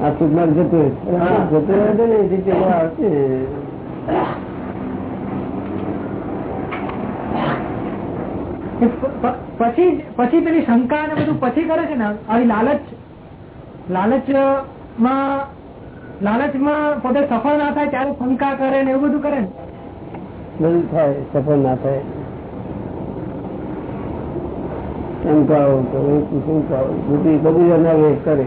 આ સુધમાર જતું જતું આવશે. પછી પછી પેલી શંકા ને બધું પછી કરે છે ને? આવી લાલચ લાલચમાં લાલચમાં પોતે સફળ ના થાય ત્યારે શંકા કરે ને એવું બધું કરે ને? બધું થાય સફળ ના થાય. શંકાઓ શંકાઓ બધી બધું એના વેગ કરે.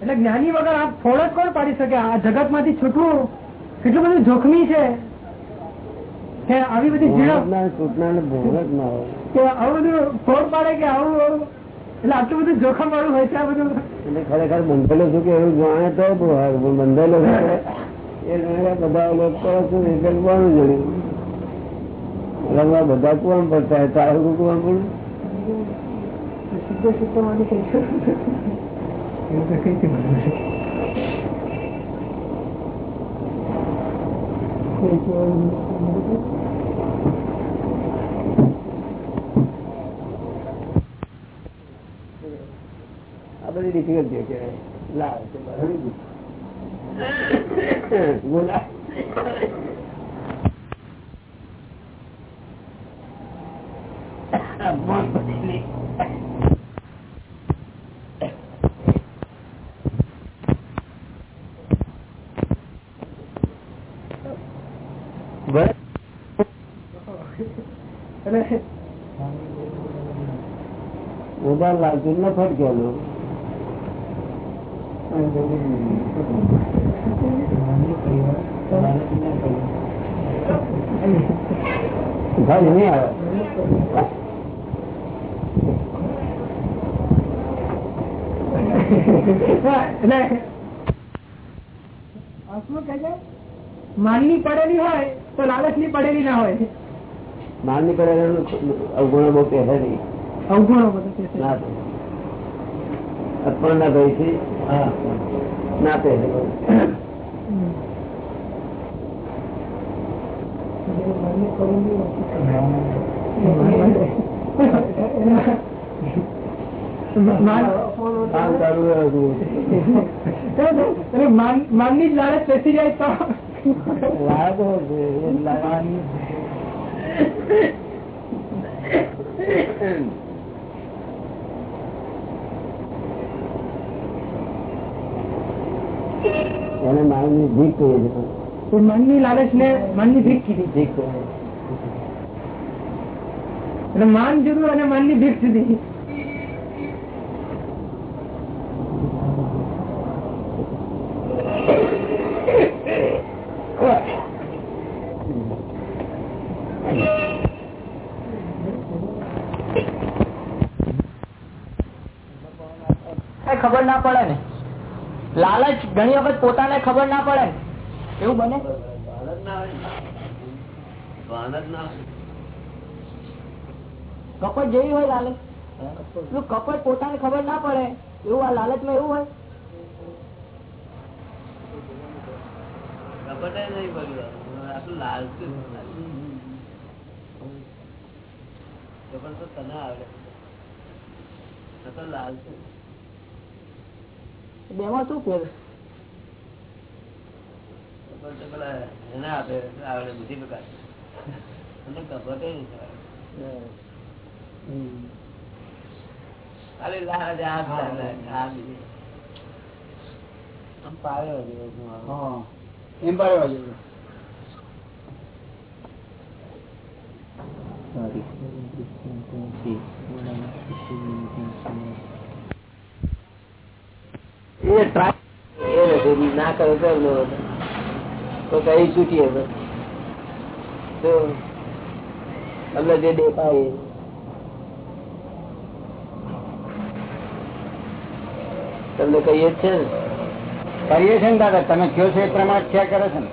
એટલે જ્ઞાની વગર આ ફોડ જ કોણ પાડી શકે? આ જગતમાંથી છૂટવું કેટલું બધું જોખમી છે કે આવી બધી કે આવું ફોડ પાડે કે આવું એટલે આટલું બધું જોખમ વાળું હોય છે આ બધું? એટલે ખરેખર બંધેલો છું કે એવું જાણે તો બંધેલો એ બધા લોકો કરો છું. એટલે કોનું જાણ્યું બધા કુવામ પડતા હોય તારું કુવામ પડ્યું કઈ એવું તો કઈ થી બધું છે આ બધી ડિફિકલ્ટીઓ કહેવાય લાવ છે બોલા બસ એટલે મોબાઈલ ને ફટકેલું ભાઈ નહીં આવે. માનની પડેલી હોય તો લાલચની પડેલી ના હોય. માનની પડેલી અવગુણો બહુ પહેરે નહીં. અવગુણો બધું. ના અર્પણ ના ભાઈ થી ના માન- માનની જ લાલચ બેસી જાય તો. લાગો છે એ લાગે. એને માનની ભીખ કહીએ છીએ તો મનની લાલચ ને મનની ભીખ કીધી. ભીખ. એટલે માન જુદું અને મનની ભીખ જુદી કઈ ખબર ના પડે ને લાલચ ઘણી વખત પોતાને ખબર ના પડે. એવું બને? કપટ જેવી હોય લાલચ. કપટ પોતાને ખબર ના પડે? એવું આ લાલચમાં એવું હોય? કપટે નહીં પડ્યું. આટલું લાલચું કપટ તો તને આવડે. તો લાલચું બેમાં શું ફેર? પેલા આપે આવડે બુદ્ધિ પ્રકાર અને કપટે નહીં ખાલી લાલ આ ચાલે, આ બીજી. આમ પાડ્યો જેવો હું આવું. એમ પાડવા એ ટ્રાય એ નથી ના કરે તો કઈ છૂટીએ તો. અમને જે દેખાય તમને કહીએ છે ને? કરીએ છે ને દાદા તમે કયો છો એ પ્રમાણે ક્યાં કરે છે ને?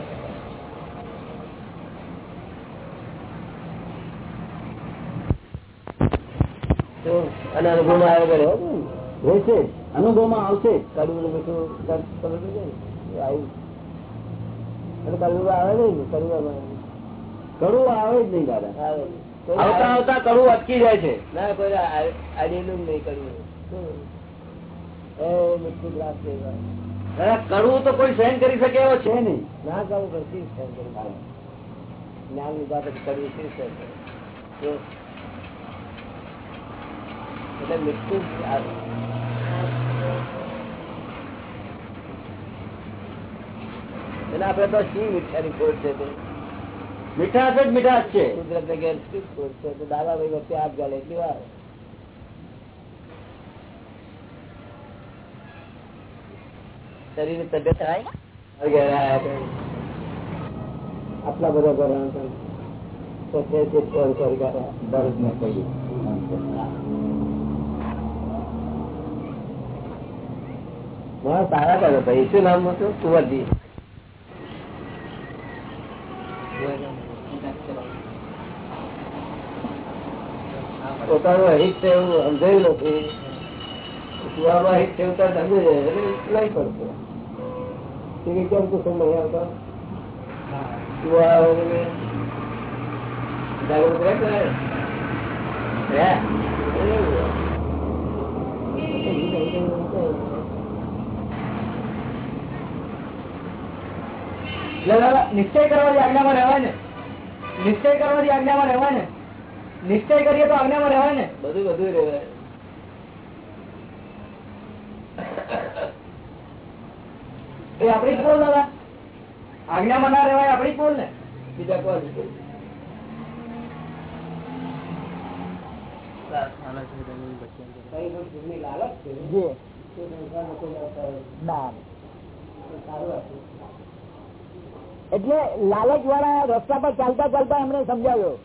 અને અનુભવમાં આવે કરે હો. રહેશે અનુભવમાં આવશે. કડવું બધું આવ્યું કડવું આવે નહીં કડવું કડવું આવે જ નહીં દાદા આવતા આવતા કડવું અટકી જાય છે ના કોઈ આડેલું જ નહીં કરવું શું? એ મીઠું ગ્લાસ લેવા. દાદા કડવું તો કોઈ સહન કરી શકે એવો છે નહીં ના કરવું કરતી સહન કરવું? જ્ઞાન લીધા પછી કરવું શી સહન. એટલે મીઠું એને આપડે તો શી મીઠાની ખોટ છે તે? મીઠાશ જ મીઠાશ છે. કુદરત ને ઘેર શું ખોટ છે તો દાદાભાઈ વચ્ચે આપ ગાલે એટલી વાર. શરીર તબિયત. આટલા બધા સારા કરો ભાઈ શું નામ હતું? કુંવરજી પોતાનું અહિત છે એવું સમજાયું નથી. કુવામાં અહિત છે તો સમજી જાય એટલે નહીં પડશે તે કે કેમ કુસુમ નહીં આવતા? એટલે જાગૃત રહે કે રહે? રહે. એવું. એટલે દાદા નિશ્ચય કરવાની આજ્ઞામાં રહેવાય ને. નિશ્ચય કરવાની આજ્ઞામાં રહેવાય ને. નિશ્ચય કરીએ તો આજ્ઞામાં રહેવાય ને. બધું બધું રહેવાય. એ આપણી જ બોલ દાદા. આજ્ઞામાં ના રહેવાય આપણી જ બોલ ને. બીજા કોઈ કઈ. લાલચ છે તે સંસારમાં કોઈ આવતા હોય. સારું હતું. એટલે લાલચ વાળા રસ્તા પર ચાલતા ચાલતા એમને સમજાવ્યો.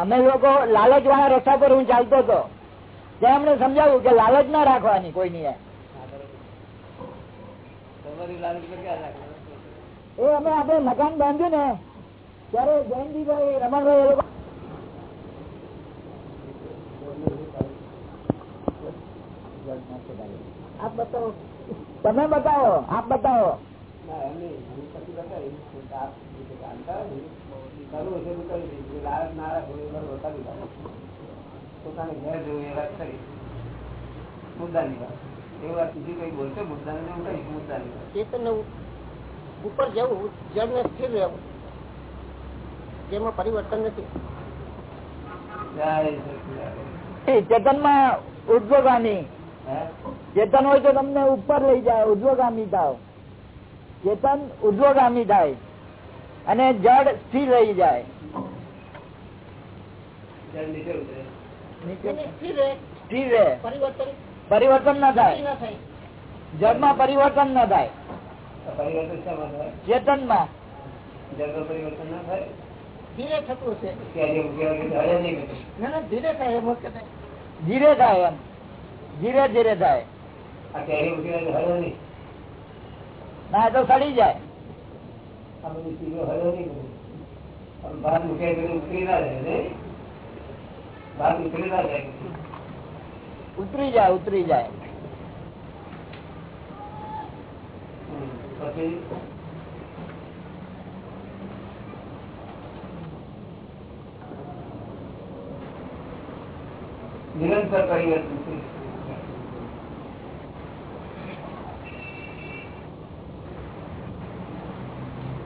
અમે લોકો લાલચ વાળા રસ્તા પર હું ચાલતો હતો. ત્યાં એમને સમજાવ્યું કે લાલચ ના રાખવાની કોઈની એ અમે આપણે મકાન બાંધ્યું ને ત્યારે જયંતિભાઈ રમણભાઈ એ લોકો આપ બતાવો. તમે બતાવો આપ બતાવો. પોતાને ઘેર એ વાત કરી. મુદ્દાની વાત. એ વાત બીજી કઈ બોલશે? મુદ્દાની હું કહીશ મુદ્દાની વાત. ચેતન ઉપર જવું જળ ને સ્થિર રહેવું. જેમાં પરિવર્તન નથી. ચેતનમાં ઉદ્વગામી. હે? ચેતન હોય તો તમને ઉપર લઈ જાય ઉદ્વગામી થાવ ચેતન ઉદ્વગામી થાય અને જડ સ્થિર રહી જાય. સ્થિર રહે. પરિવર્તન પરિવર્તન ના થાય. ના માં પરિવર્તન ના થાય. ચેતનમાં પરિવર્તન ના થાય? ધીરે થતું છે ધીરે થાય એમ ધીરે થાય એમ. ધીરે ધીરે થાય આ કેરી ઉગ્યા વગર હળે નહીં ના એ તો સડી જાય આ બધી ચીજો હળે નહીં કરે. આમ બહાર મૂક્યા વગર ઉતરી ના જાય ને બહાર ઉતરી ના જાય ઉતરી જાય ઉતરી જાય હમ. પછી નિરંતર પરિવર્તન છે. નિરંતર પરિવર્તનશીલ છે દેખાય છે. નિરંતર પરિવર્તન. જગત આખું ચાલ્યા કરે છે ને. કોણ કલાકાર હશે કલાકાર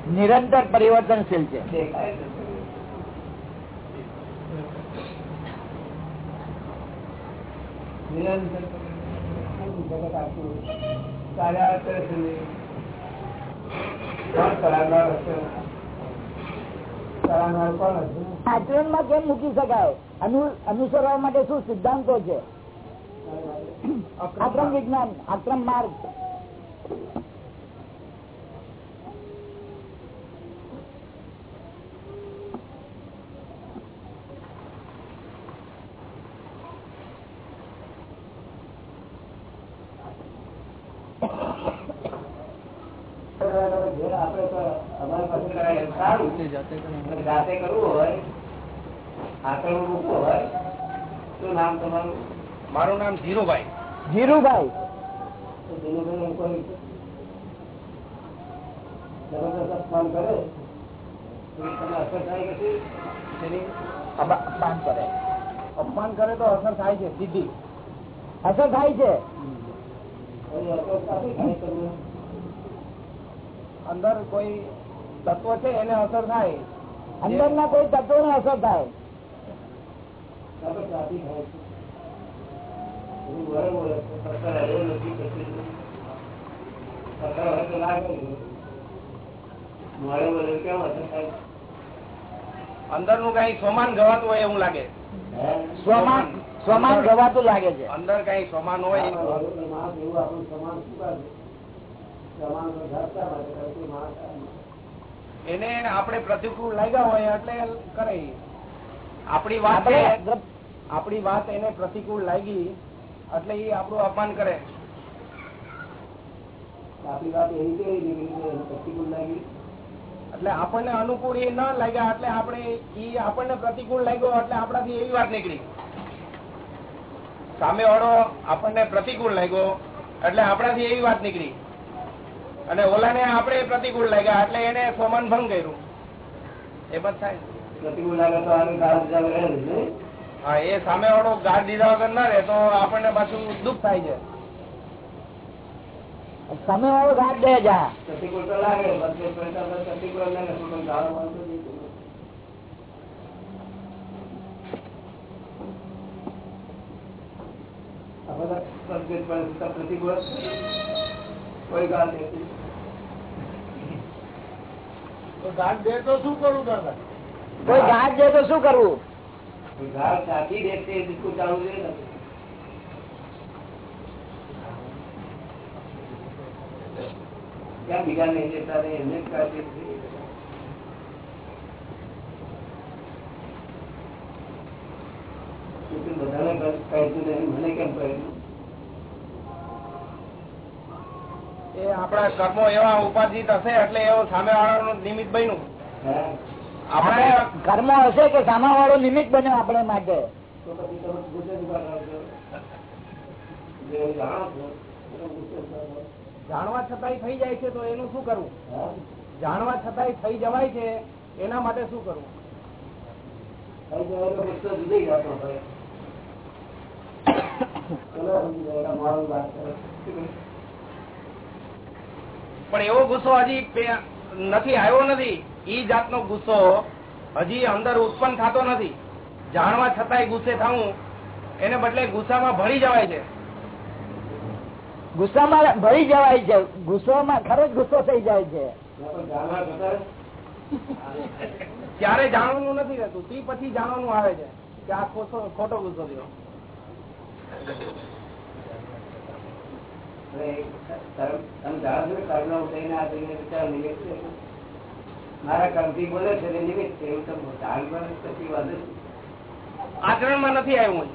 કોણ છે આચરણમાં કેમ મૂકી શકાય? અનુ- અનુસરવા માટે શું સિદ્ધાંતો છે? આક્રમ વિજ્ઞાન આક્રમ માર્ગ. અને જાતે કરવું હોય આકડવું મૂકવું હોય શું નામ તમારું? મારું નામ ધીરુભાઈ. ધીરુભાઈ. ધીરુભાઈ કોઈ જબરદસ્ત ફોન કરે તો તમને અસર થાય અપમાન કરે. અપમાન કરે તો અસર થાય છે સીધી. અસર થાય છે. અસર થાય તમને? અંદર કોઈ તત્વ છે એને અસર થાય અંદર ના કોઈ તત્વો ને અસર થાય અંદરનું કઈ સોમાન ગવાતું હોય એવું લાગે હે? સ્વમાન સ્વમાન ગવાતું લાગે છે અંદર કઈ સોમાન હોય એવું એને આપણે પ્રતિકૂળ લાગ્યા હોય એટલે કરે. આપણી વાત આપણી વાત એને પ્રતિકૂળ લાગી એટલે એ આપણું અપમાન કરે. આપણી વાત એવી કેવી પ્રતિકૂળ લાગી. એટલે આપણને અનુકૂળ એ ન લાગ્યા એટલે આપણે ઈ આપણને પ્રતિકૂળ લાગ્યો એટલે આપણાથી એવી વાત નીકળી. સામે વાળો આપણને પ્રતિકૂળ લાગ્યો એટલે આપણાથી એવી વાત નીકળી. અને ઓલાને આપણે પ્રતિકૂળ લાગ્યા એટલે એને સોમાન ભંગ કર્યું. એ પણ થાય. પ્રતિકૂળ લાગે ને. હા એ સામે વાળો ગાઢ દીધા વગર ના રહે તો આપણને પાછું દુઃખ થાય છે. સામે વાળો ગાઢ દે જા. પ્રતિકૂળ તો લાગે પ્રતિકૂળ લાગે તો પણ ગાળો વાળતો જ નહીં. આ બધા સદગત પણ છતાં પ્રતિકૂળ જ છે. કોઈ ગાળ દેતી ગાઢ દે તો શું કરું દાદા કોઈ ઘાટ દે તો શું કરવું ગાળ સાચી દેખતે એ દિક્કુ ચાલુ રહે ને ક્યાં બીજા નહીં દેતા ને એમને જ કાઢી દીધી. તું તો બધાને કર- કહેતું નહીં, મને કેમ કહ્યું એ આપણા કર્મો એવા ઉપાધિત હશે એટલે એવો સામે વાળાનું નિમિત્ત બન્યું. આપણે કર્મો હશે કે સામે વાળો નિમિત્ત બન્યો આપણે માટે. જાણવા છતાંય થઈ જાય છે તો એનું શું કરવું? જાણવા છતાંય થઈ જવાય છે એના માટે શું કરવું? થઈ ગુસ્સો જુદી જતો હોય વાત. પણ એવો ગુસ્સો હજી નથી આવ્યો નથી. ઈ જાતનો ગુસ્સો હજી અંદર ઉત્પન્ન થતો નથી. જાણવા છતાંય ગુસ્સે થવું એને બદલે ગુસ્સામાં ભળી જવાય છે. ગુસ્સામાં ભરી જવાય છે. ગુસ્સામાં ખરો ગુસ્સો થઈ જાય છે. ત્યારે જાણવાનું નથી રહેતું. તે પછી જાણવાનું આવે છે કે આ ખોટો ગુસ્સો થયો. તમે જાણો છો કર્મ ઉઠાઈને આ જઈને વિચાર નિમિત્ત છે. મારા કર્મથી બોલે છે એ નિમિત્ત છે એવું તમે જાણવા પછી વાંધો. આચરણમાં નથી આવ્યું.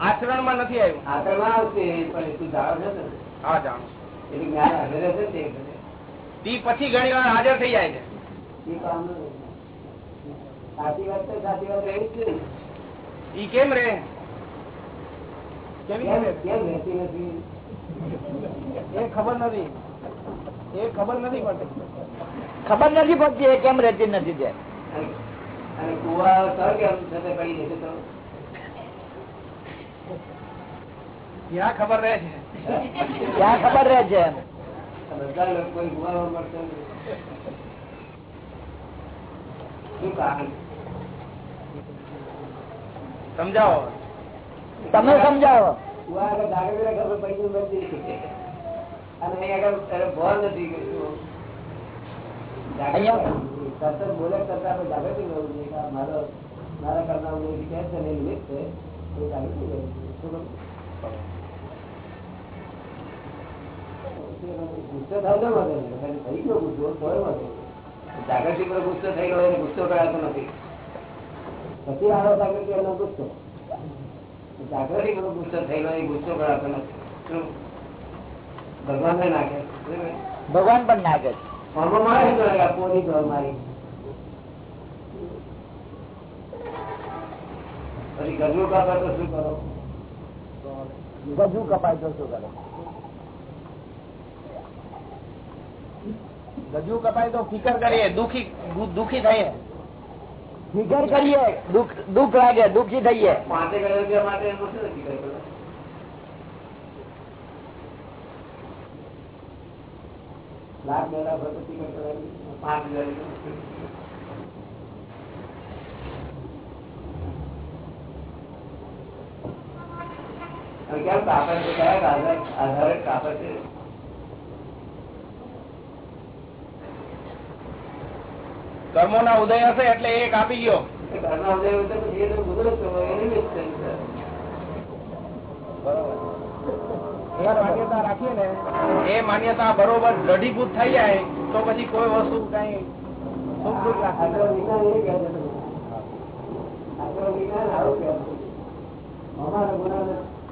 આચરણમાં નથી આવ્યું આકરમાં આવશે પણ તું જાણો છો હા જાણું એટલે જ્ઞાન હાજર હશે તે. પછી ઘણી વાર હાજર થઈ જાય છે સાચી વાત તો સાચી વાત રહી જ. ઈ કેમ રે કેમ રહેતી નથી એ ખબર નથી. એ ખબર નથી પડતી. ખબર નથી પડતી એ કેમ રહેતી નથી તે ખબર રહે છે. ત્યાં ખબર રહે છે બધા લોકો કોઈ કુવામાં મળશે શું કારણ? સમજાવો. તમે સમજાવો. ખબર પડી ગઈ અને આગળ તારે નથી કે શું. અહીંયા- સતત બોલે કરતા આપણે જાગૃતિ રહેવું જોઈએ કે મારો મારા કરનાર ઉદય કે છે ને. નિમિત્ત છે એ રહેવું જાગૃતિ પર ગુસ્સો થઈ ગયો ગુસ્સો કરાતો નથી. પછી આનો જાગૃતિ એનો ગુસ્સો. જાગૃતિ પર ગુસ્સો થયેલો એ ગુસ્સો પણ આપણને ભગવાન પણ નાખે ભગવાન પણ નાખે છે. મારે શું કરે? આ પોની તો મારી પછી ગજુ કપાય તો શું કરો? ગજુ કપાય તો શું કરો? ગજુ કપાય તો ફિકર કરીએ દુખી દુખી થઈએ. ફિકર કરીએ દુઃખ દુઃખ લાગે દુઃખી થઈએ પાંચે કરોડ રૂપિયા માટે એનું શું નક્કી કર્યું? લાખ બે લાખ રૂપિયા ટિકિટ કરાવી, પાંચ હજાર રૂપિયા. અને કેમ કાપે છે કયા આધાર આધારે કાપે છે કર્મો ના ઉદય હશે એટલે એક આપી ગયો. એ માન્યતા રાખીએ ને. એ માન્યતા બરોબર દ્રઢીભૂત થઈ જાય તો પછી કોઈ વસ્તુ કઈ સુખ દુઃખ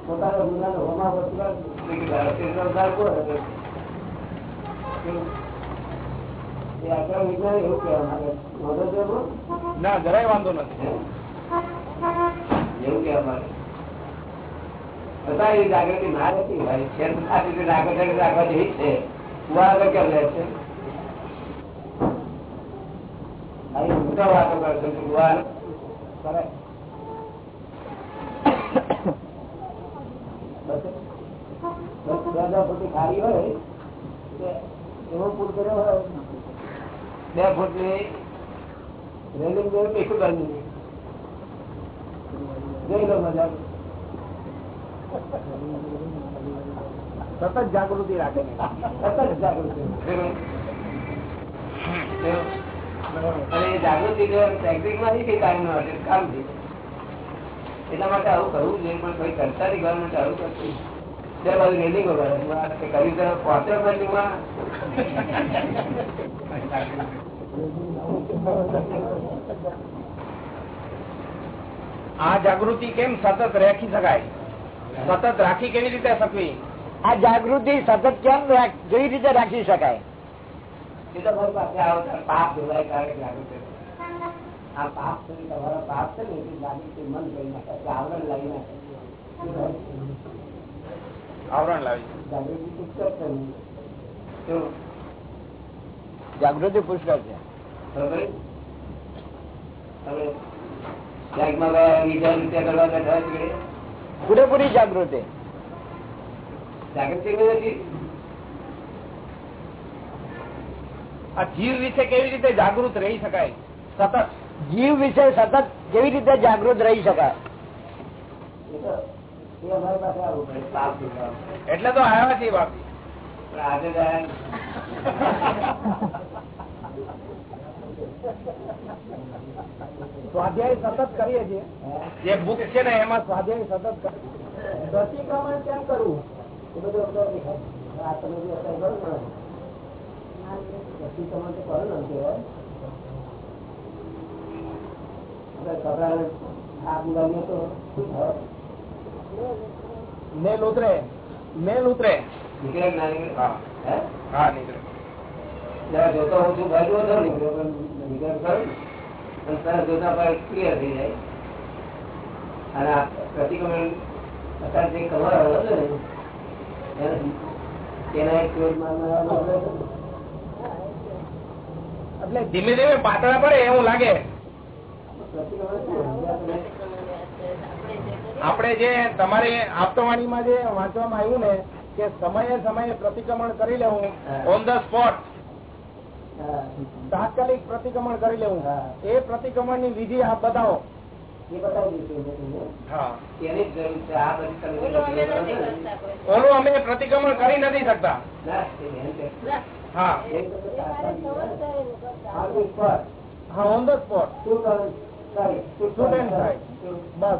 પોતાના ગુનાને હોમા વસવા ના, જરાય વાંધો નથી. એવું કેવા માંગે. એ જાગૃતિ ના રહેતી ભાઈ રીતે જાગૃતિ રાખવા જેવી છે. કુવા કેમ રહે છે? વાતો કરશે કુવા બસ. બે હજાર હોય એવો પૂર કર્યો હોય. બે ફૂટ રેલિંગ જેવું પીછું બાંધી જોઈ લો મજા. સતત જાગૃતિ રાખે સતત જાગૃતિ. અને જાગૃતિ નહીં થઈ કામ નો કામથી એટલા માટે આવું કરવું જોઈએ પણ કોઈ કરતા નહીં ગવર્મેન્ટ આવું કરતું આ જાગૃતિ કેમ સતત રાખી શકાય? સતત રાખી કેવી રીતે શકવી? આ જાગૃતિ સતત કેમ રાખ- કેવી રીતે રાખી શકાય? એ તો મારી પાસે પાપ આ પાપ છે તમારા પાપ છે ને લાગે મન કરી નાખે આવરણ લાગી નાખે. છે. આવરણ લાવી જાગૃતિ પુસ્તક છે. પૂરેપૂરી જાગૃતિ. જાગૃતિ આ જીવ વિશે કેવી રીતે જાગૃત રહી શકાય? સતત. જીવ વિશે સતત કેવી રીતે જાગૃત રહી શકાય? એટલે તો આવ્યા છીએ બાપી. સ્વાધ્યાય સતત કરીએ છીએ. જે બુક છે ને એમાં સ્વાધ્યાય સતત કરીએ. પ્રતિક્રમણ કેમ કરવું? એ બધું આ તમે જે અત્યારે કરો ને પ્રતિક્રમણ તો કરો ને કહેવાય આપણે આપ ગમે તો શું થાય મેલ ઉતરે. મેલ ઉતરે. નીકળે હા. નીકળે. જોતો હું છું બાજુ હતો નીકળ્યો પણ નીકળે ખરું પણ અને જોતા પર ક્લિયર થઈ જાય. અને પ્રતિક્રમણ અત્યારે જે કવર હતો ને તેના એક એટલે ધીમે ધીમે પાતળા પડે એવું લાગે. પ્રતિક્રમણ? આપણે જે તમારે આપતવાણીમાં જે વાંચવામાં આવ્યું ને કે સમયે સમયે પ્રતિક્રમણ કરી લેવું ઓન ધ સ્પોટ તાત્કાલિક પ્રતિક્રમણ કરી લેવું. એ પ્રતિક્રમણની વિધિ આપ બતાવો. ઓલું અમે પ્રતિક્રમણ કરી નથી શકતા. હા. હા. On the spot. બસ.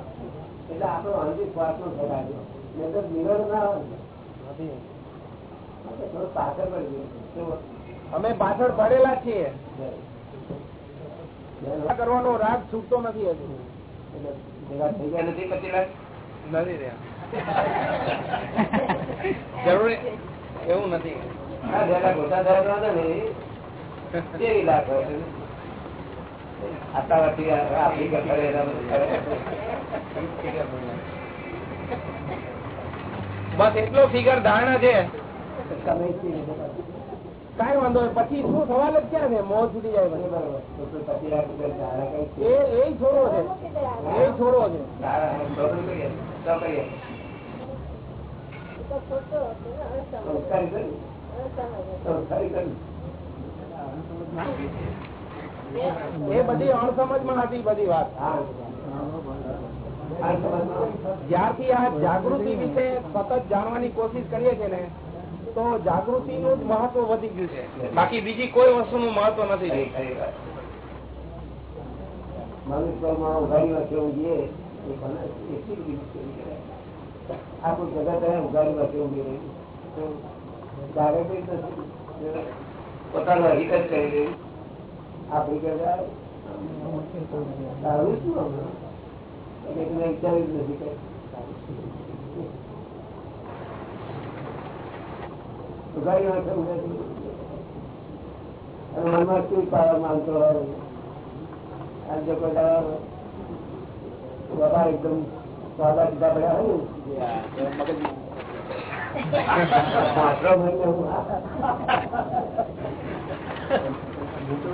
એટલે આપણો અંતિમ શ્વાસ નો ફેર નહીં તો mirror ના આવે ને. નથી. આપણે થોડું પાછળ પડી અમે પાછળ પડેલા છીએ. કરવાનો રાગ છૂટતો નથી હજુ. એટલે ભેગા થઈ ગયા નથી પછી લાગ? નથી રહ્યા. જરૂરી એવું નથી. ભેગા ગોટા થયા તો વાંધો કેવી લાખ હોય આટલા વર્ષથી આફ્રિકા ફરે એના બધું ફરે. બસ એટલો ફિગર ધારણા છે. કઈ વાંધો. પછી શું સવાલ જ ક્યાં છે મોહ છૂટી જાય પછી. એ છોડવો છે એ છોડવો છે. સંસ્કારી કરી. સંસ્કારી કરી. એ બધી અણસમજમાં હતી બધી વાત. જ્યારથી આ જાગૃતિ વિશે સતત જાણવાની કોશિશ કરીએ છીએ ને, તો જાગૃતિ નું જ મહત્વ વધી ગયું છે. બાકી બીજી કોઈ વસ્તુ નું મહત્વ નથી મનુષ્યમાં હિત જ કરી રહ્યું. મનમાં શું પાડવા માંગતો હોય? અને જો કોઈ બાબા એકદમ સાદા કીધા પડ્યા હોય ને?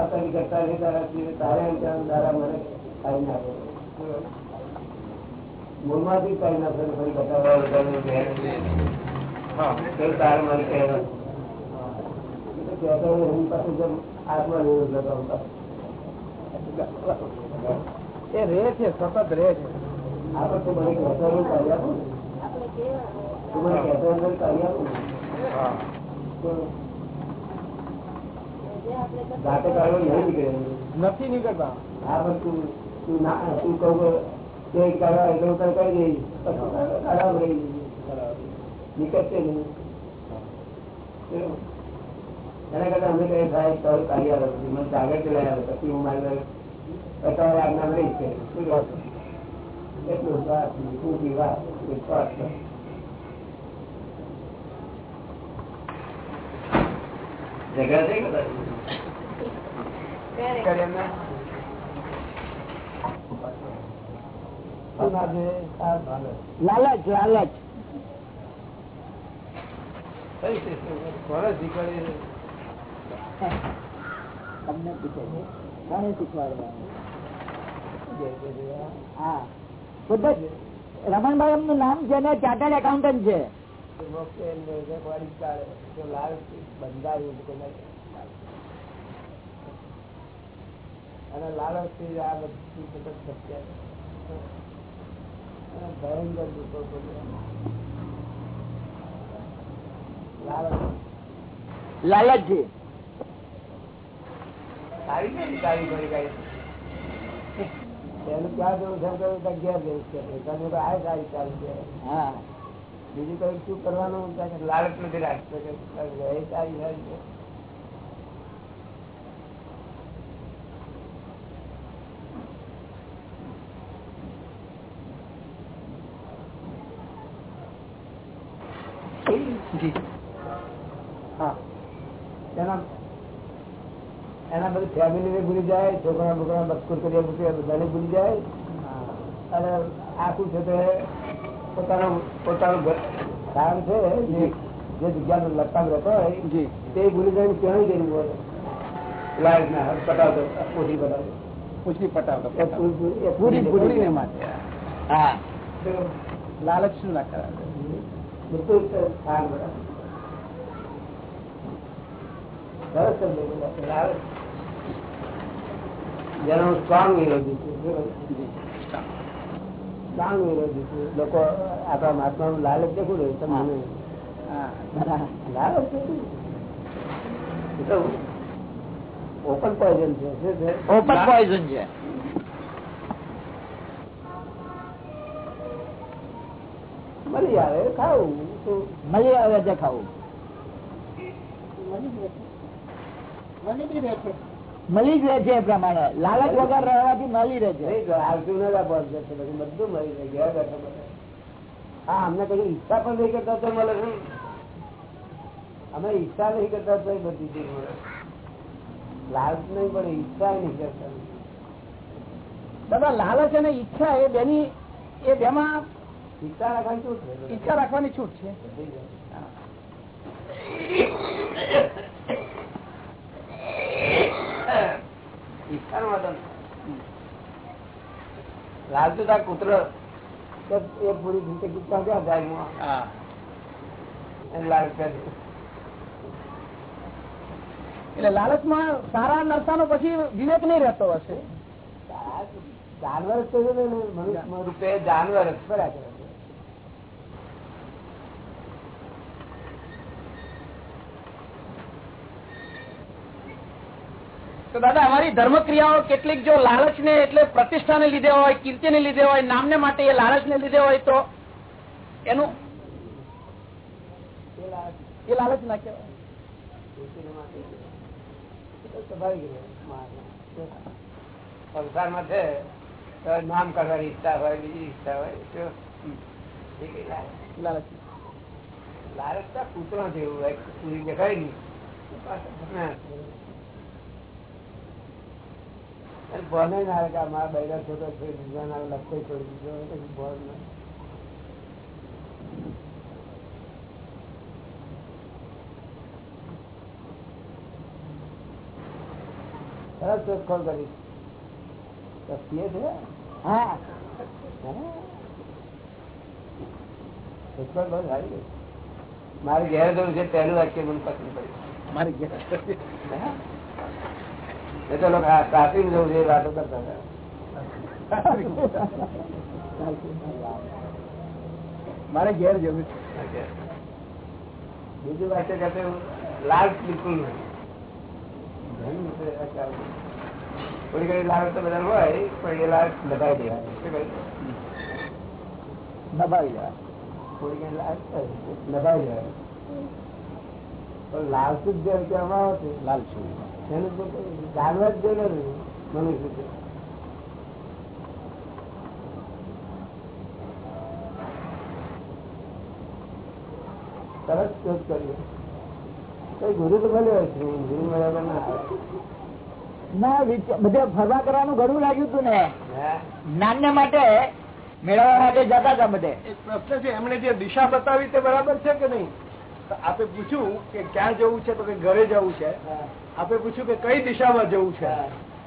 હતા ની કરતા નહીં તારા તારે તારા મને ખાઈ નાખે મૂળમાંથી ખાઈ નાખે ને ફરી બતાવવા. તો તારે મને હોય એની પાસે જેમ આત્મા નિરોધ લગાવતા એ રે છે સતત રે છે. આપણે તો મને કહેતો હોય કરી આપું. તું મને કહેતો કરી આપું. તો જાતે કાઢવો નહીં નીકળે. નથી નીકળતા. આ વસ્તુ તું ના તું કહું તે કરવા એટલે તને કહી દઈશ ખરાબ રહી નીકળશે નહીં. એના કરતા અમે કહીએ સાહેબ તો કાઢી આવે મને જાગૃતિ લઈ આવે પછી હું મારી પચાસ આજ્ઞા રહીશ છે? એટલું વાત ટૂંકી વાત વિશ્વાસ જગ્યા થઈ ગયા કરે એમને. શું ના જોઈએ? આ ભાલે. લાલચ લાલચ? તમને. રમણભાઈ એમનું નામ છે ને ચાર્ટર્ડ એકાઉન્ટન્ટ છે બંધાયું છે કોઈ અને લાલચથી આ બધું સતત અને ભયંકર દુઃખો લાલચ લાલચ છે. સારી ગઈ એનું ક્યાં જવું છે તો જવું છે. તો આ સારી ચાલુ છે. હા. બીજું કઈ શું કરવાનું? લાલચ નથી રાખતો સારી સારી છે હા એના બધી ભૂલી જાય છોકરા બોકરા બસ્કુર કરી બધાને ભૂલી જાય. અને આખું છે તે પોતાનું પોતાનું કામ છે જે જગ્યાનો લગતા રહેતો હોય તે ભૂલી જાય ક્યાંય જઈને બોલે લાઈટ ના પટાવતો પૂરી પટાવતો. પૂછી પટાવતો પૂરી- પૂરી માટે. હા. લાલચ શું ના કરાવે? બિલકુલ ખાન બરાબર સરસ લાલચ. જેનો હું સ્ટ્રોંગ વિરોધી છું. સ્ટ્રોંગ વિરોધી છું. લોકો આપણા મહાત્માનું લાલચ દેખું રહ્યું તમને લાલચ. ઓપન પોઈઝન છે. શું છે? ઓપન પોઈઝન છે. મળી આવે ખાવું. તો મળી આવે છે ખાવું મળી બી રહે છે મળી જ રહે છે એ પ્રમાણે. લાલચ વગર રહેવાથી મળી રહે છે આવતું નતા પહોંચ જશે બધું મળી રહે બેઠા. હા અમને કઈ ઈચ્છા પણ નહીં કરતા તો મળે છે અમે ઈચ્છા નહીં કરતા તો બધી ચીજ મળે. લાલચ નહીં પણ ઈચ્છા નહીં કરતા. દાદા લાલચ અને ઈચ્છા એ બેની એ બેમાં ઈચ્છા રાખવાની છૂટ છે ઈચ્છા રાખવાની છૂટ છે. વાંધો નથી. લાલચુ તાર કૂતરો. તો પૂરી જિંદગી ક્યાં ક્યાં જાય હું. લાલચમાં સારા નરસા નો પછી વિવેક નહીં રહેતો હશે? જાનવર રૂપે જાનવર જ ફર્યા કરે છે. તો દાદા અમારી ધર્મ ક્રિયાઓ કેટલીક જો લાલચ ને એટલે પ્રતિષ્ઠાને લીધે હોય કીર્તિ ને લીધે હોય નામને માટે એ લાલચ ને લીધે હોય તો એનું એ લાલચ ના કહેવાય. સંસારમાં છે નામ કરવાની ઈચ્છા હોય બીજી ઈચ્છા હોય લાલચ લાલચ કૂતરા જેવું દેખાય નહીં. પાછા ભગવાન. અને ભણે ના આવે કે આ મારા બૈરા છોકરો છે બીજા ના લખતો છોડી દીધો પછી ભણ ના? સરસ શોધખોળ કરી. શક્તિએ છે? હા. શોધખોળ બહુ સારી કરી. મારે ઘેર જવું છે પહેલું વાક્ય મને પસંદ પડ્યું મારી ઘેર એ તો લોકો છે વાતો કરતા મારે ઘેર જવું છે. બીજું વાક્ય કરતે લાલ બિલકુલ થોડી ઘણી લાલ તો બધા હોય, પણ એ લાલ દેવાય શું કહ્યું? દબાવી દેવા. થોડી ઘણી લાલ લગાવી દેવાય પણ લાલ સુધ જે કહેવામાં આવે છે લાલ છું એનું જ મનુષ્ય. શોધ ગુરુ તો ભલે હોય છે ગુરુ બરાબર ના. ના બધા ફરવા કરવાનું ઘણું લાગ્યું હતું ને. નાન્ય જ્ઞાન માટે મેળવવા માટે જતા હતા બધે. એક પ્રશ્ન છે એમણે જે દિશા બતાવી તે બરાબર છે કે નહીં? આપે પૂછ્યું કે ક્યાં જવું છે તો કે ઘરે જવું છે. આપે પૂછ્યું કે કઈ દિશામાં જવું છે.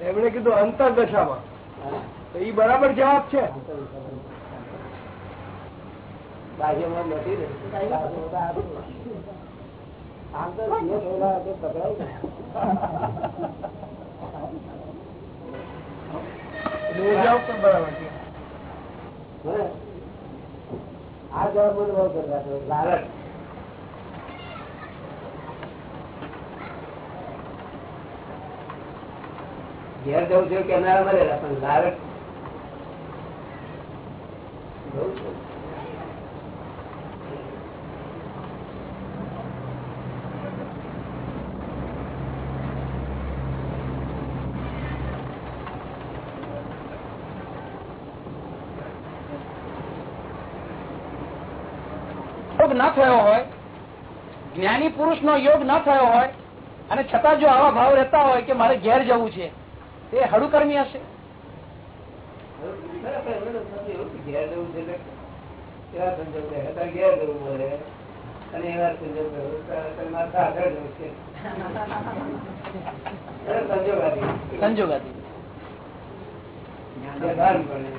એમણે કીધું અંતર દશામાં તો એ બરાબર જવાબ છે. નથી બરાબર આ જવાબ મને બહુ લાલચ. ઘેર જવું છે કેનારા મળેલા પણ લાલચ ન થયો હોય, જ્ઞાની પુરુષ નો યોગ ન થયો હોય, અને છતાં જો આવા ભાવ રહેતા હોય કે મારે ઘેર જવું છે તે હડુકર્મી હશે. બરાબર, એમને તો સમજ એવું કે ઘેર જવું છે એટલે કેવા સંજોગ છે? અત્યારે ઘેર જવું પડે. અને એવા સંજોગ છે. અત્યારે મારે સાસરે જવું છે. એ સંજોગ હતી. સંજોગાથી જે ભાન પડે.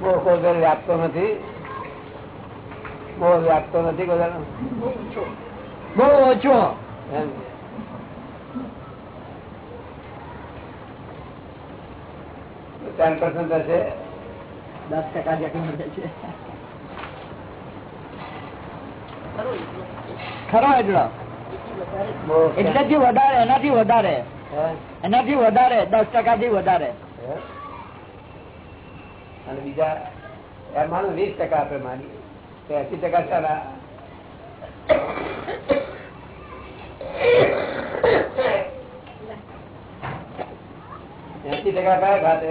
મોહ કોઈ ઘર વ્યાપતો નથી. બહુ વ્યાપતો નથી બધા બહુ ઓછો. ટેન પર્સન્ટ હશે. દસ ટકા જેટલું છે. ખરો એટલો. એટલે થી વધારે એનાથી વધારે. એનાથી વધારે દસ ટકા થી વધારે? અને બીજા? એમ માનો વીસ ટકા આપણે માનીએ. તો એસી ટકા સારા. એસી ટકા કયા ખાતે?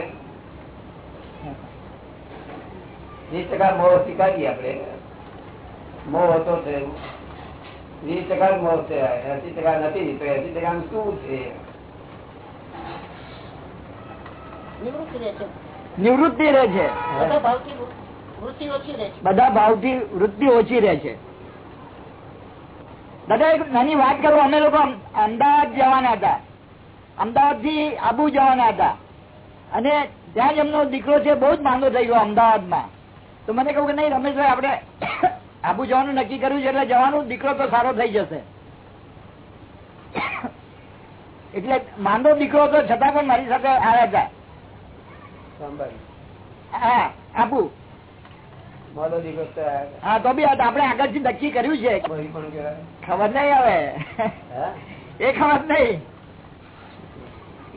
વીસ ટકા મોહ સ્વીકારીએ આપણે. મોહ હતો છે વીસ ટકા મોહ છે. એસી ટકા નથી. તો એસી ટકા શું છે? નિવૃત્તિ રહે છે. નિવૃત્તિ રહે છે. બધા ભાવથી વૃત્તિ ઓછી રહે છે. વૃત્તિ ઓછી રહે છે. દાદા એક નાની વાત કરું. અમે લોકો અમદાવાદ જવાના હતા. અમદાવાદથી આબુ જવાના હતા. અને ત્યાં જ એમનો દીકરો છે બહુ જ માંગો થઈ ગયો અમદાવાદમાં. તો મને કહું કે નહીં રમેશભાઈ આપણે આબુ જવાનું નક્કી કર્યું છે એટલે જવાનું. દીકરો તો સારો થઈ જશે. એટલે માંદો દીકરો તો છતાં પણ મારી સાથે આવ્યા હતા. હા આબુ. હા તો બી આપણે આગળથી નક્કી કર્યું છે. ખબર નહીં હવે. એ ખબર નહીં.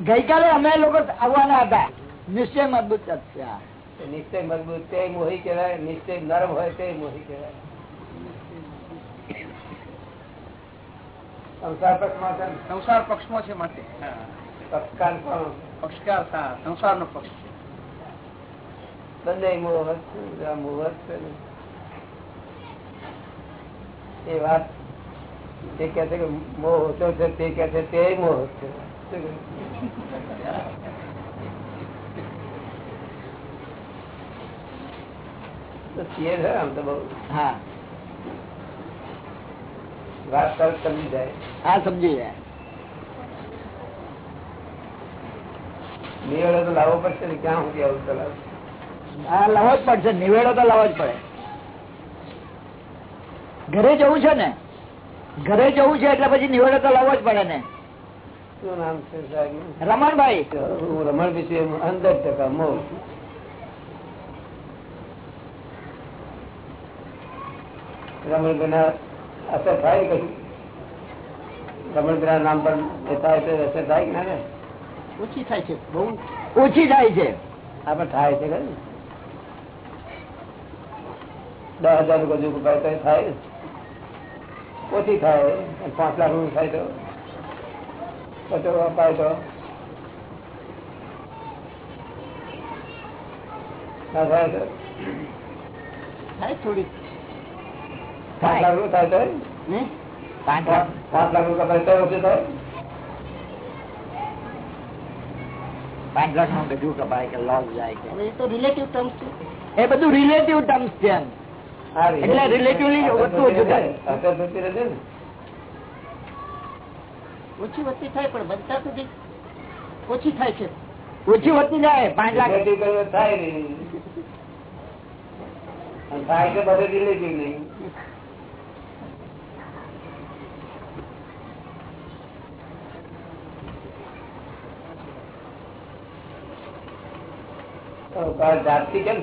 ગઈકાલે અમે લોકો આવવાના હતા. નિશ્ચય મજબૂત નિશ્ચય મજબૂત તે મોહી કહેવાય. નિશ્ચય નરમ હોય તે મોહી કહેવાય. સંસાર પક્ષમાં સંસાર પક્ષમાં છે માટે. પક્ષકાર સંસાર નો પક્ષ છે બંને મોહ જ છે, આ મોહ જ છે ને. એ વાત તે કે છે કે મોહ ઓછો છે તે કે છે તે મોહ છે શું કહ્યું? તો છીએ છે આમ તો બહુ હા વાત તરત સમજી જાય હા સમજી ગયા નિવેડો તો લાવવો પડશે ને ક્યાં સુધી આવું ચલાવ હા લાવો જ પડશે નિવેડો તો લાવો જ પડે. ઘરે જવું છે ને? ઘરે જવું છે એટલે પછી નિવેડો તો લાવવો જ પડે ને? શું નામ છે સાહેબ? રમણભાઈ. હું રમણ વિશે અંદર ટકા મોહ રમણભાઈ અસર થાય કઈ રમણભાઈ નામ પર એ થાય તો અસર થાય કે ના ઓછી થાય છે બહુ. ઓછી થાય છે. આ પણ થાય છે દસ હજાર રૂપિયા જેવું ઉપાય તો થાય? ઓછી થાય. પાંચ લાખ રૂપિયા થાય તો. પચાસ અપાય તો. ના થાય તો. થાય થોડી પાંચ લાખ રૂપિયા થાય તો. ને? પાંચ લાખ. રૂપિયા અપાય તો ઓછું થાય. પાંચ લાખનું ગજુ કપાય કે લોસ જાય છે એ તો રિલેટિવ ટર્મ્સ છે. એ બધું રિલેટિવ ટર્મ્સ છે એટલે રિલેટિવલી વસ્તુ થતી અસર થતી રહે ને. ઓછી વસ્તી થાય પણ બનતા સુધી ઓછી થાય છે. ઓછી વસ્તી જાય પાંચ લાખ. થાય નહીં. અને થાય તો બધે રિલેટિવ નહીં. જાતથી કેમ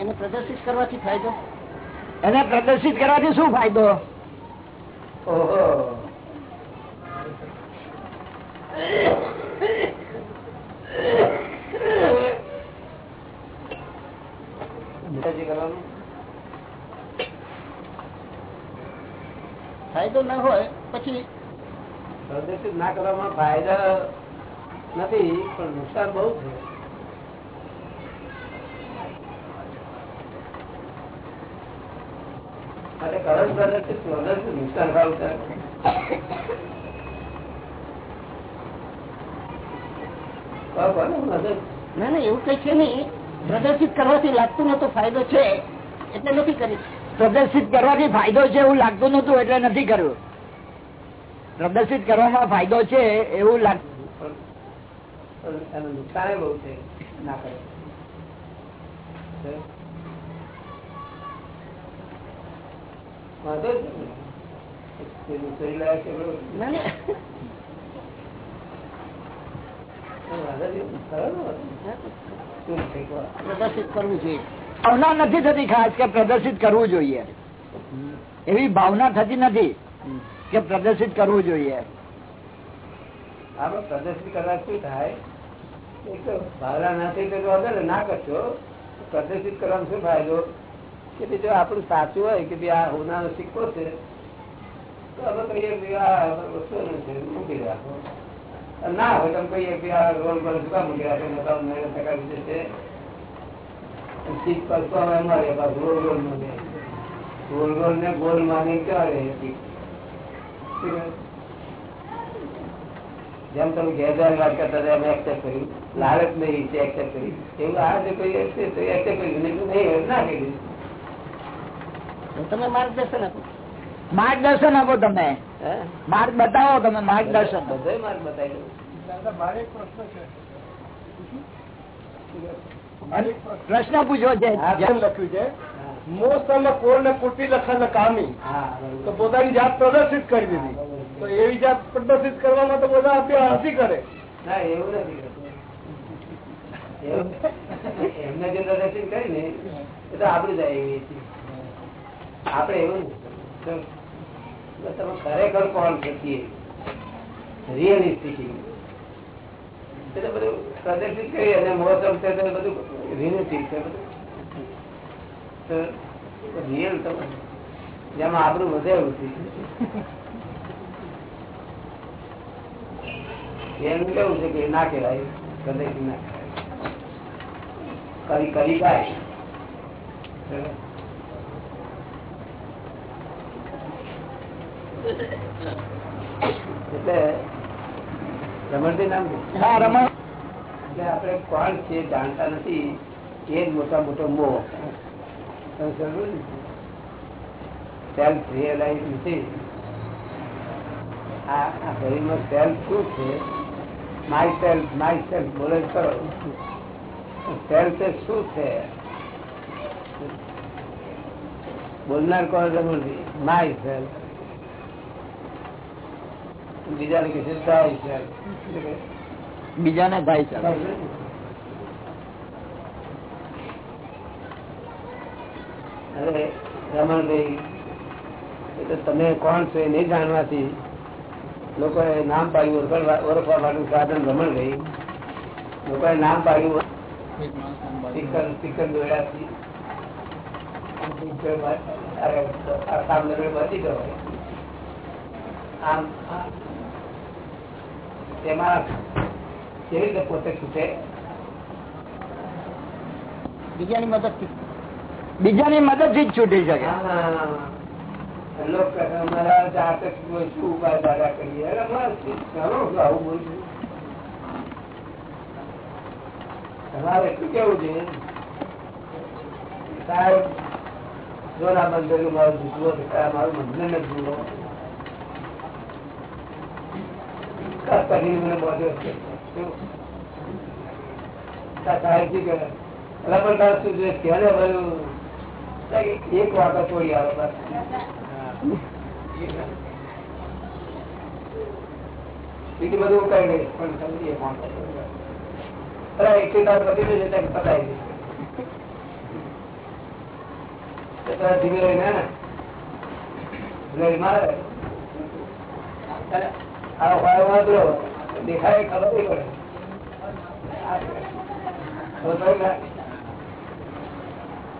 એને પ્રદર્શિત કરવાથી ફાયદો? એને પ્રદર્શિત કરવાથી શું ફાયદો? ફાયદો ના હોય પછી પ્રદર્શિત ના કરવામાં ફાયદા નથી, પણ નુકસાન બહુ છે. અરે કરંટ પ્રદર્શિત. ના ના, એવું કઈ છે નહીં. પ્રદર્શિત કરવાથી લાગતું નતો ફાયદો છે. એટલે નથી કર્યું. પ્રદર્શિત કરવાથી ફાયદો છે એવું લાગતું નતું એટલે નથી કર્યું. પ્રદર્શિત કરવામાં ફાયદો છે એવું લાગ પણ- પણ એનું નુકસાન બહુ છે. ના કરે? પ્રદર્શિત કરવું જોઈએ. ભાવના નથી થતી ખાસ કે પ્રદર્શિત કરવું જોઈએ. એવી ભાવના થતી નથી. કે પ્રદર્શિત કરવું જોઈએ. આપણે પ્રદર્શિત કરવા શું થાય? ભાવના ના થઈ તો ના કરશો. પ્રદર્શિત કરવાનો શું ફાયદો? કે ભઈ જો આપણું સાચું હોય કે ભાઈ આ હોનારો સિક્કો છે, તો અમે કહીએ આ વસ્તુનું છે, મૂકી રાખો. ના હોય તમે કહીએ કે આ રોલ પર શું મૂકી રાખો? ટકા વિશે છે. ચીજ પર રોલ રોલ મળે ગોલ ગોલ ને ગોલ માની ક્યારે? જેમ તમે ગેરદાર વાત કરતા હતા અમે એક્સેપ્ટ કર્યું. લાલચ નહીં તે એક્સેપ્ટ કરી. એવું આ જે કોઈ હશે તો એક્સેપ્ટ કર્યું નહીં નહીં ના કર્યું તમે માર્ગદર્શન આપો. માર્ગદર્શન આપો તમે. હે? માર્ગ બતાવો તમે માર્ગદર્શન. માર્ગ બતાવી મારે એક પ્રશ્ન છે. પ્રશ્ન પૂછો છે. હા, લખ્યું છે? મોસમ કોણ કુટી લખન કામી. તો પોતાની જાત પ્રદર્શિત કરી દીધી. તો એવી જાત પ્રદર્શિત કરવામાં તો બધા આપણે હસી કરે. એવું નથી એમને જે પ્રદર્શિત કરી ને એ તો આપણું જાય એવી આપણે એવું તમે ખરેખર કોણ છે રિયલી સ્પીકિંગ એ બધું પ્રદર્શિત કરી અને મોસમ છે બધું રિલેટિવ છે. બધું રિયલ જેમાં આપણું વધે એવું એનું કેવું છે કે ના કહેવાય પ્રદર્શિત ના કહેવાય. કરી કરી કાય એટલે રમણભાઈ નામ હા રમણ. એટલે આપણે કોણ છે જાણતા નથી એ મોટા મોટો મોહ? સેલ્ફ રિયલાઇઝ નથી આ આ શરીરમાં સેલ્ફ શું છે? માય સેલ્ફ માય સેલ્ફ બોલે કરો સેલ્ફ એ શું છે? બોલનાર કોણ રમણભાઈ માય સેલ્ફ બીજાને કહેશે તાય સેલ્ફ બીજાને થાય છે અરે, રમણભાઈ, એ તો તમે કોણ છો એ નહીં જાણવાથી લોકોએ નામ પાડ્યું ઓળખવા માટેનું સાધન રમણભાઈ. લોકોએ નામ પાડ્યું. તેમાં કેવી રીતે પોતે છૂટે? બીજાની મદદથી. બીજાની મદદ જ છૂટી શકે. તમારે શું કેવું છે? સાહેબ, જો ના બંધ મારું તો મારું મંદિર ને જુઓ. કરીને મને બોલ્યો છે? સાહેબ જી કે પણ તારે શું જોઈએ ક્યારે ભર્યું? એક વાતો છોડી આવે બીજું બધું કઈ કરી પણ સમજીએ ધીમે મારે? દેખાય, ખબર નહીં પડે.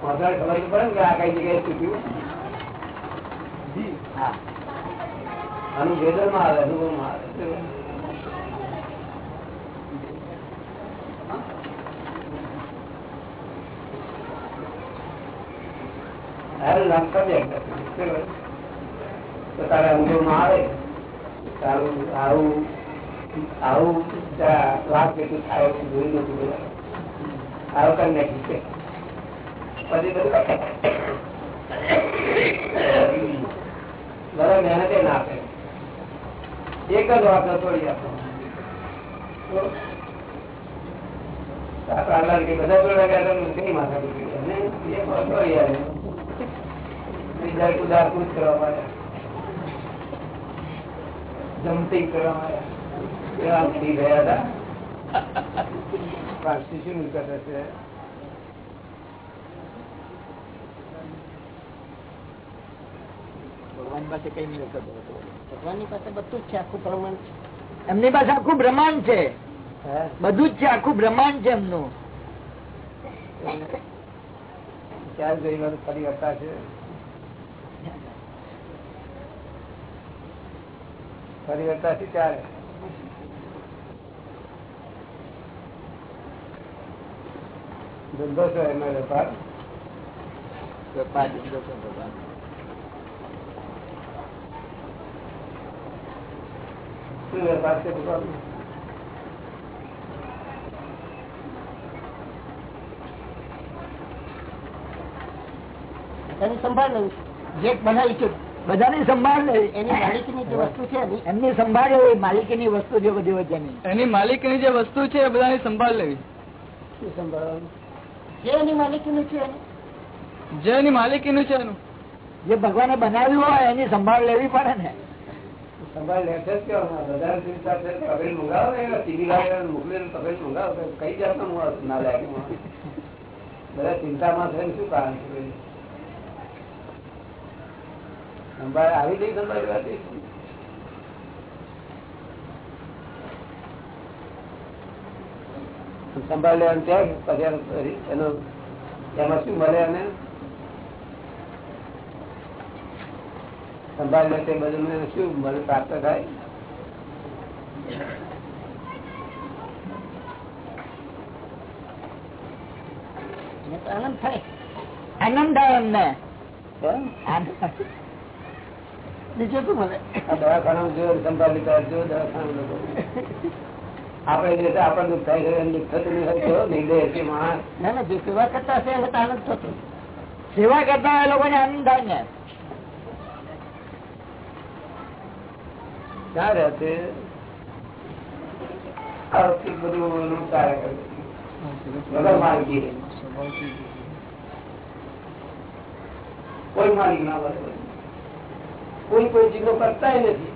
ખબર આ કઈ જગ્યાએ ચૂક્યું હા. અનુભેદનમાં આવે આવે. તારા અનુભવમાં આવે. તારું આવું આવું તારા કેટલું થાય જોયું બધા આવું કરી નાખ્યું છે. પછી બધું મહેનતે ના આપે. એક જ વાત છોડી આપો. પ્રહલાદ કે બધા જોડે ગયા કઈ માથા પકડી? અને એ બોલો યાર. ત્રીજા કુદાકુદ કરવા માટે. જમ્પિંગ કરવા માટે. ગયા હતા. પારસી શું કરે છે ભગવાન પાસે કઈ નહીં ભગવાનની પાસે બધું જ છે આખું પ્રમાણ એમની પાસે આખું બ્રહ્માંડ છે? બધું જ છે આખું બ્રહ્માંડ છે એમનું. ક્યાં જઈ વાત ફરી હતા છે? ફરી હતા છે ત્યારે ધંધો છે એનો વેપાર? વેપાર ધંધો છે ભગવાન શું વેપાર છે એની સંભાળ લેવી જે બનાવી છે બધાની સંભાળ એની માલિકીની જે વસ્તુ છે એમની સંભાળ લેવી માલિકીની વસ્તુ જે બધી એની માલિકીની જે વસ્તુ છે એ બધાની સંભાળ લેવી. શું સંભાળવાનું? જે એની માલિકીનું છે એની? જે એની માલિકીનું છે એનું. જે ભગવાને બનાવ્યું હોય એની સંભાળ લેવી પડે ને. સંભાળ આવી નહીં સંભાળ? સંભાળ લેવાનું ત્યાં પછી એનો એમાં શું મળે અને સંભાળ લે તે બધું શું મને પ્રાપ્ત થાય? આનંદ થાય. આનંદ થાય એમને. બીજું શું મને આ દવાખાનામાં જો સંભાળ લીધા જો દવાખાનામાં લોકો આપણે જે આપણને દુઃખ થાય છે દુઃખ થતું નહીં નિર્દય છે માણસ. ના ના જે સેવા કરતા હશે આનંદ થતો. સેવા કરતા એ લોકોને આનંદ થાય ને. કોઈ માલિક કોઈ ચીજો કરતા નથી.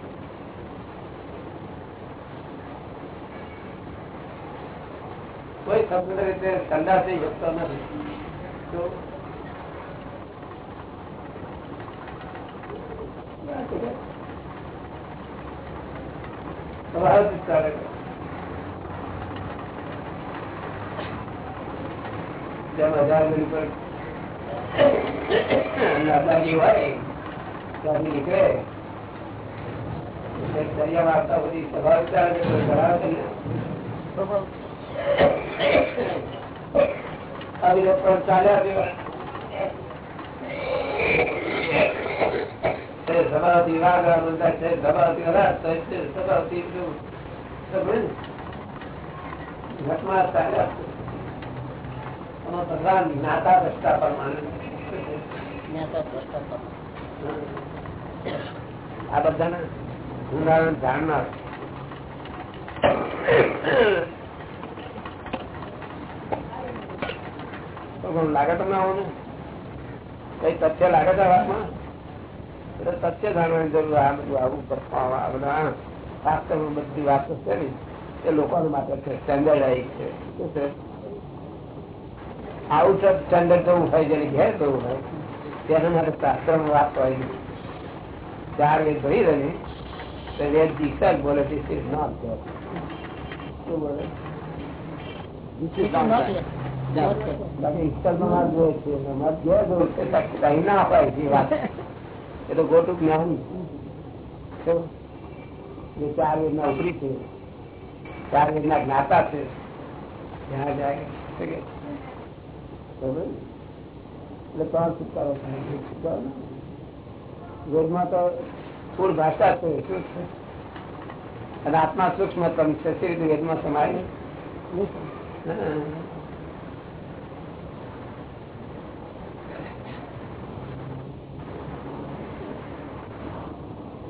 કોઈ સ્વતંત્ર રીતે ઠંડા થઈ શકતો નથી. તો તમારા જ ચાલે. જેમ હજાર મિલ પર નાદાજી હોય ત્યાંથી નીકળે. દરિયામાં આવતા બધી સ્વભાવ ચાલે છે આવી ચાલ્યા સભાવતી વાગા બોલતા છે સભાવતી રાત સભાવતી ને? ઘટમાં ભગવાન જ્ઞાતા દ્રષ્ટા પ્રમાણે. આ બધાને ઊંડાણ જાણનાર. લાગે તમને આવવાનું કઈ તથ્ય લાગે છે વાતમાં? એટલે સત્ય જાણવાની જરૂર આ બધું આવું બધા બધી વાતો છે ને એ લોકો માટે છે. સ્ટેન્ડર્ડાઇઝ છે. આવું છે સ્ટેન્ડર્ડ જવું હોય જેને ઘેર જવું હોય તેના માટે શાસ્ત્રમાં વાત હોય. ચાર વેદ ભરી રહી તો વેદ દીક્ષા બોલે છે is not there. શું બોલે? બાકી ઈશ્વરનો માર્ગ જોઈએ છે. માર્ગ ઘેર જવું છે કઈ ના અપાય છે વાત. એ તો ગોટું જ્ઞાન એ જે ચાર વેદના ઉપરી છે. ચાર વેદના જ્ઞાતા છે. ત્યાં જાય. ને? એટલે ત્રણ છુટકારો છુટકારો. વેદમાં તો પૂર ભાષા છે. શું છે? અને આત્મા સૂક્ષ્મતમ છે. રીતે વેદમાં સમાય હા. અરે હૃદય ટાઈમ મળે તો કલાક આવી જજો હા? વિજ્ઞાન શું છે વિજ્ઞાન આ જ્ઞાન બાન જ્ઞાન તો